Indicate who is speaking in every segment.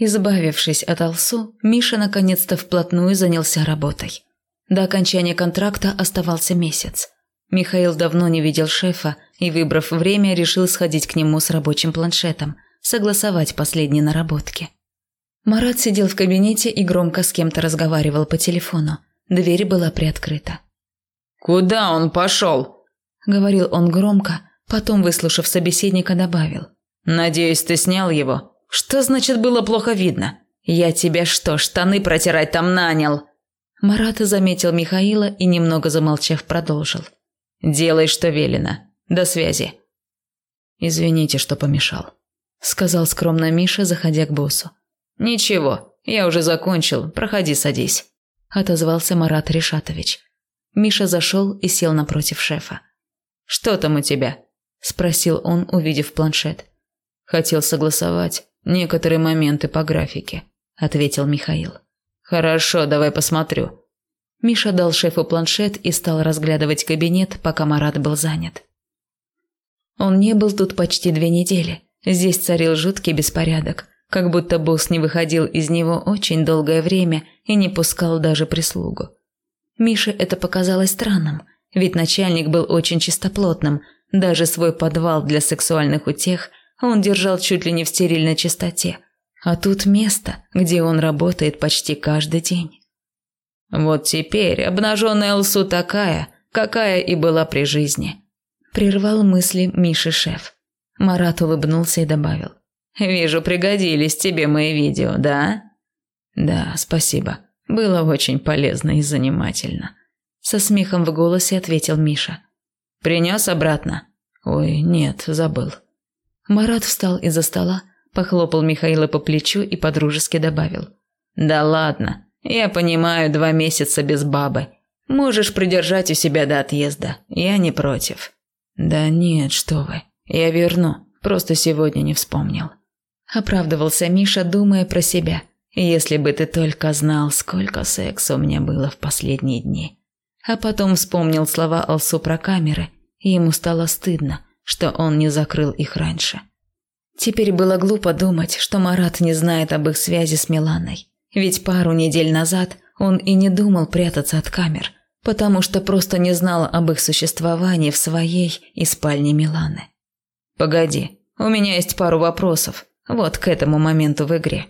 Speaker 1: Избавившись от Алсу, Миша наконец-то вплотную занялся работой. До окончания контракта оставался месяц. Михаил давно не видел шефа и, выбрав время, решил сходить к нему с рабочим планшетом, согласовать последние наработки. Марат сидел в кабинете и громко с кем-то разговаривал по телефону. Дверь была приоткрыта.
Speaker 2: «Куда он пошел?»
Speaker 1: – говорил он громко, потом, выслушав собеседника, добавил.
Speaker 2: «Надеюсь, ты снял его? Что значит было плохо видно? Я тебя что, штаны протирать там нанял?»
Speaker 1: Марат заметил Михаила и, немного замолчав, продолжил.
Speaker 2: «Делай, что велено. До связи».
Speaker 1: «Извините, что помешал», – сказал скромно Миша, заходя к боссу.
Speaker 2: «Ничего, я уже закончил. Проходи, садись», –
Speaker 1: отозвался Марат Решатович. Миша зашел и сел напротив шефа.
Speaker 2: «Что там у тебя?» – спросил он, увидев планшет.
Speaker 1: «Хотел согласовать некоторые моменты по графике», – ответил Михаил.
Speaker 2: «Хорошо, давай посмотрю».
Speaker 1: Миша дал шефу планшет и стал разглядывать кабинет, пока Марат был занят. Он не был тут почти две недели. Здесь царил жуткий беспорядок, как будто босс не выходил из него очень долгое время и не пускал даже прислугу. Мише это показалось странным, ведь начальник был очень чистоплотным, даже свой подвал для сексуальных утех он держал чуть ли не в стерильной чистоте. А тут место, где он работает почти каждый день.
Speaker 2: Вот теперь обнаженная Алсу такая, какая и была при жизни.
Speaker 1: Прервал мысли Миши шеф. Марат улыбнулся и добавил.
Speaker 2: «Вижу, пригодились тебе мои видео, да?»
Speaker 1: «Да, спасибо. Было очень полезно и занимательно». Со смехом в голосе ответил Миша.
Speaker 2: «Принес обратно?»
Speaker 1: «Ой, нет, забыл». Марат встал из-за стола, похлопал Михаила по плечу и подружески добавил.
Speaker 2: «Да ладно, я понимаю, два месяца без бабы. Можешь придержать у себя до отъезда, я не против».
Speaker 1: «Да нет, что вы, я верну, просто сегодня не вспомнил». Оправдывался Миша, думая про себя. «Если бы ты только знал, сколько секса у меня было в последние дни». А потом вспомнил слова Алсу про камеры, и ему стало стыдно, что он не закрыл их раньше. Теперь было глупо думать, что Марат не знает об их связи с Миланой. Ведь пару недель назад он и не думал прятаться от камер, потому что просто не знал об их существовании в своей и спальне Миланы.
Speaker 2: «Погоди, у меня есть пару вопросов, вот к этому моменту в игре».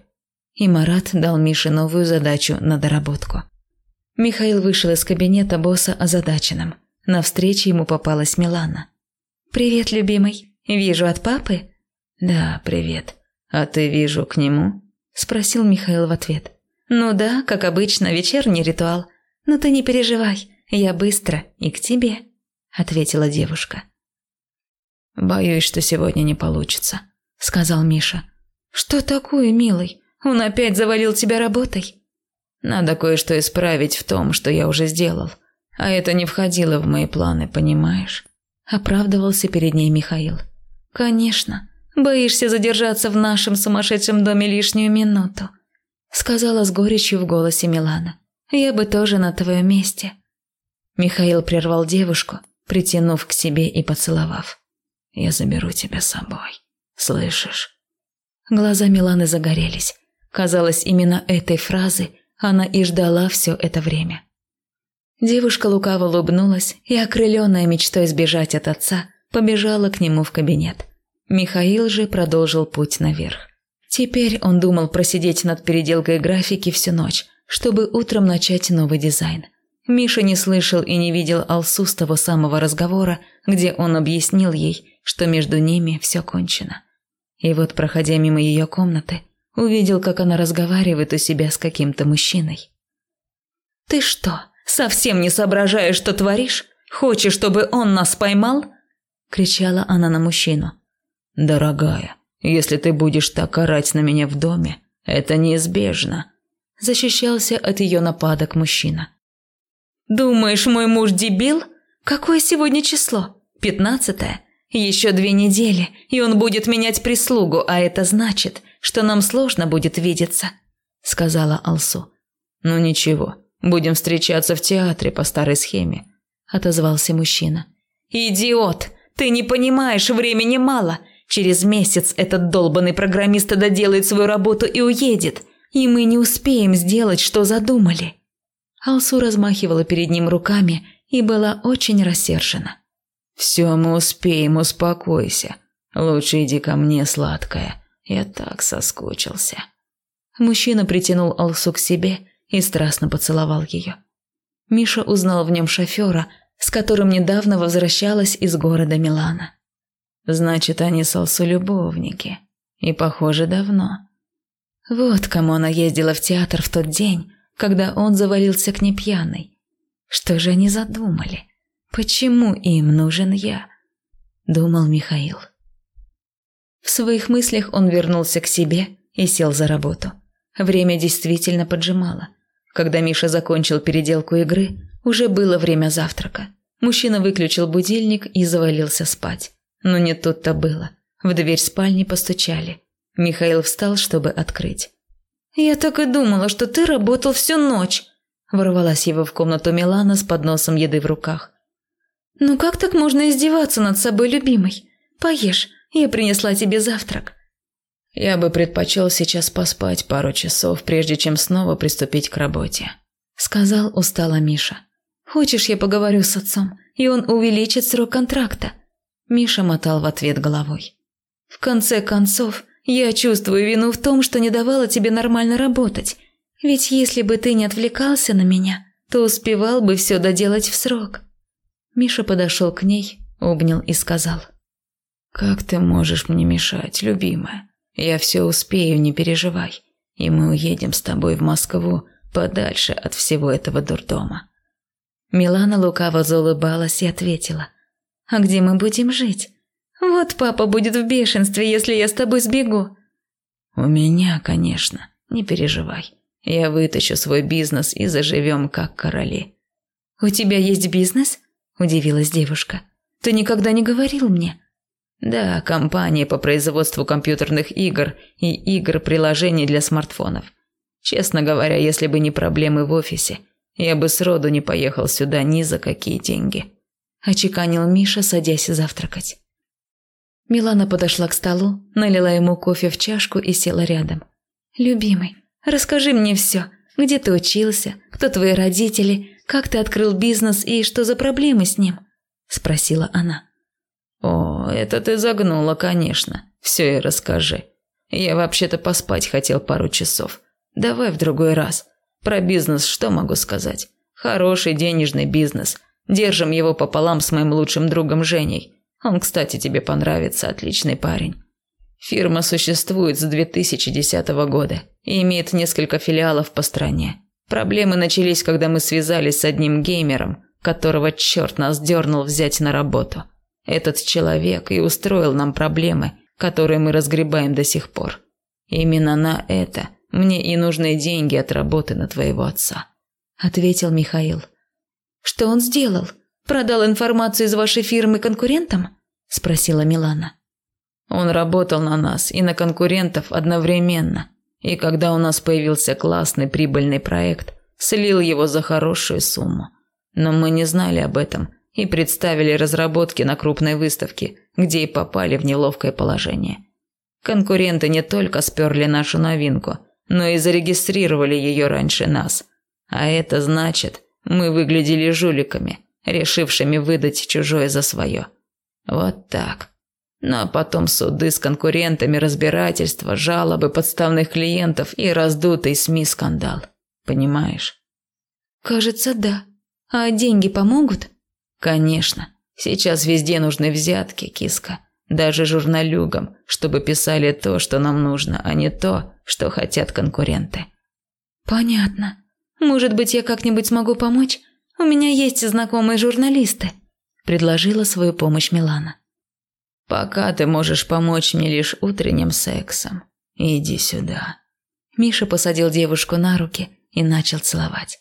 Speaker 1: И Марат дал Мише новую задачу на доработку. Михаил вышел из кабинета босса озадаченным. На встрече ему попалась Милана. «Привет, любимый. Вижу от папы?»
Speaker 2: «Да, привет. А ты вижу к нему?»
Speaker 1: Спросил Михаил в ответ. «Ну да, как обычно, вечерний ритуал. Но ты не переживай, я быстро и к тебе», ответила девушка.
Speaker 2: «Боюсь, что сегодня не получится», сказал Миша.
Speaker 1: «Что такое, милый? Он опять завалил тебя работой?»
Speaker 2: «Надо кое-что исправить в том, что я уже сделал. А это не входило в мои планы, понимаешь?»
Speaker 1: Оправдывался перед ней Михаил. «Конечно. Боишься задержаться в нашем сумасшедшем доме лишнюю минуту», сказала с горечью в голосе Милана. «Я бы тоже на твоем месте». Михаил прервал девушку, притянув к себе и поцеловав.
Speaker 2: «Я заберу тебя с собой. Слышишь?»
Speaker 1: Глаза Миланы загорелись. Казалось, именно этой фразы она и ждала все это время. Девушка лукаво улыбнулась и, окрыленная мечтой сбежать от отца, побежала к нему в кабинет. Михаил же продолжил путь наверх. Теперь он думал просидеть над переделкой графики всю ночь, чтобы утром начать новый дизайн. Миша не слышал и не видел Алсу с того самого разговора, где он объяснил ей, что между ними все кончено. И вот, проходя мимо ее комнаты, увидел, как она разговаривает у себя с каким-то мужчиной. «Ты что, Совсем не соображаешь, что творишь? Хочешь, чтобы он нас поймал?» Кричала она на мужчину.
Speaker 2: «Дорогая, если ты будешь так орать на меня в доме, это неизбежно»,
Speaker 1: защищался от ее нападок мужчина. «Думаешь, мой муж дебил? Какое сегодня число? Пятнадцатое? Еще две недели, и он будет менять прислугу, а это значит, что нам сложно будет видеться», сказала Алсу.
Speaker 2: «Ну ничего, Будем встречаться в театре по старой схеме», – отозвался мужчина.
Speaker 1: «Идиот! Ты не понимаешь, времени мало. Через месяц этот долбанный программист доделает свою работу и уедет, и мы не успеем сделать, что задумали». Алсу размахивала перед ним руками и была очень рассержена.
Speaker 2: «Все мы успеем, успокойся. Лучше иди ко мне, сладкая. Я так соскучился».
Speaker 1: Мужчина притянул Алсу к себе и страстно поцеловал ее. Миша узнал в нем шофера, с которым недавно возвращалась из города Милана.
Speaker 2: Значит, они с любовники. И, похоже, давно.
Speaker 1: Вот кому она ездила в театр в тот день, когда он завалился к ней пьяной. Что же они задумали? Почему им нужен я? Думал Михаил. В своих мыслях он вернулся к себе и сел за работу. Время действительно поджимало. Когда Миша закончил переделку игры, уже было время завтрака. Мужчина выключил будильник и завалился спать. Но не тут-то было. В дверь спальни постучали. Михаил встал, чтобы открыть. «Я так и думала, что ты работал всю ночь», – ворвалась его в комнату Милана с подносом еды в руках. «Ну как так можно издеваться над собой, любимой? Поешь, я принесла тебе завтрак».
Speaker 2: «Я бы предпочел сейчас поспать пару часов, прежде чем снова приступить к работе», – сказал устало Миша.
Speaker 1: «Хочешь, я поговорю с отцом, и он увеличит срок контракта?» Миша мотал в ответ головой. «В конце концов, я чувствую вину в том, что не давала тебе нормально работать. Ведь если бы ты не отвлекался на меня, то успевал бы все доделать в срок». Миша подошел к ней, обнял и сказал.
Speaker 2: «Как ты можешь мне мешать, любимая? Я все успею, не переживай. И мы уедем с тобой в Москву, подальше от всего этого дурдома».
Speaker 1: Милана лукаво заулыбалась и ответила. «А где мы будем жить? Вот папа будет в бешенстве, если я с тобой сбегу».
Speaker 2: «У меня, конечно, не переживай. Я вытащу свой бизнес и заживем как короли».
Speaker 1: «У тебя есть бизнес?» – удивилась девушка. «Ты никогда не говорил мне».
Speaker 2: «Да, компания по производству компьютерных игр и игр-приложений для смартфонов. Честно говоря, если бы не проблемы в офисе, я бы сроду не поехал сюда ни за какие деньги», – очеканил Миша, садясь завтракать.
Speaker 1: Милана подошла к столу, налила ему кофе в чашку и села рядом. «Любимый, расскажи мне все. Где ты учился? Кто твои родители? Как ты открыл бизнес и что за проблемы с ним?» – спросила она.
Speaker 2: «О, это ты загнула, конечно. Все и расскажи. Я вообще-то поспать хотел пару часов. Давай в другой раз. Про бизнес что могу сказать? Хороший денежный бизнес. Держим его пополам с моим лучшим другом Женей. Он, кстати, тебе понравится, отличный парень. Фирма существует с 2010 года и имеет несколько филиалов по стране. Проблемы начались, когда мы связались с одним геймером, которого черт нас дернул взять на работу. Этот человек и устроил нам проблемы, которые мы разгребаем до сих пор. Именно на это мне и нужны деньги от работы на твоего отца», – ответил Михаил.
Speaker 1: «Что он сделал?» Продал информацию из вашей фирмы конкурентам? спросила Милана.
Speaker 2: Он работал на нас и на конкурентов одновременно. И когда у нас появился классный прибыльный проект, слил его за хорошую сумму. Но мы не знали об этом и представили разработки на крупной выставке, где и попали в неловкое положение. Конкуренты не только сперли нашу новинку, но и зарегистрировали ее раньше нас. А это значит, мы выглядели жуликами – решившими выдать чужое за свое. Вот так. Ну а потом суды с конкурентами, разбирательства, жалобы подставных клиентов и раздутый СМИ скандал. Понимаешь?
Speaker 1: Кажется, да. А деньги помогут?
Speaker 2: Конечно. Сейчас везде нужны взятки, киска. Даже журналюгам, чтобы писали то, что нам нужно, а не то, что хотят конкуренты.
Speaker 1: Понятно. Может быть, я как-нибудь смогу помочь? У меня есть знакомые журналисты», – предложила свою помощь Милана.
Speaker 2: «Пока ты можешь помочь мне лишь утренним сексом. Иди сюда».
Speaker 1: Миша посадил девушку на руки и начал целовать.